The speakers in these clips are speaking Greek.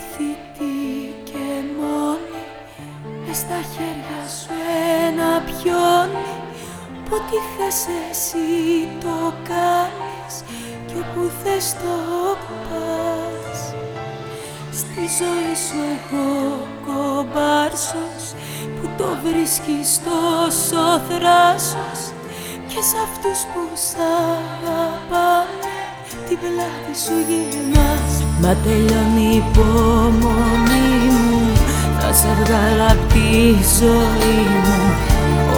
βοηθητή και μόνη Μες στα χέρια σου ένα πιόνι. Που ό,τι θες εσύ το κάνεις Κι όπου θες το πας. Στη ζωή σου εγώ κομπάρσος Που το βρίσκεις τόσο θράσος. Και σε αυτούς που σ' αγαπάνε Την πλάτη σου γυρνάς. Μα τελειώνει η τη ζωή μου.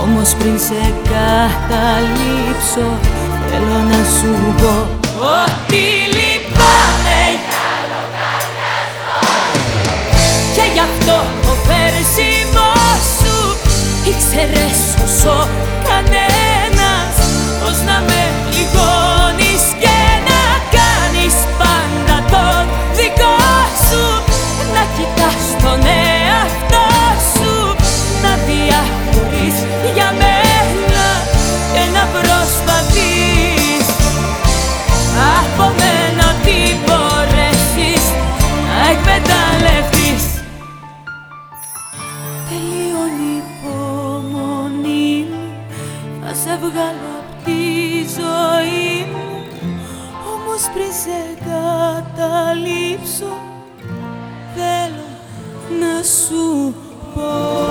Όμως πριν σε καταλήψω Θέλω να σου πω Ότι Θα σε βγάλω απ' τη ζωή μου Όμως πριν σε καταλήψω Θέλω να σου πω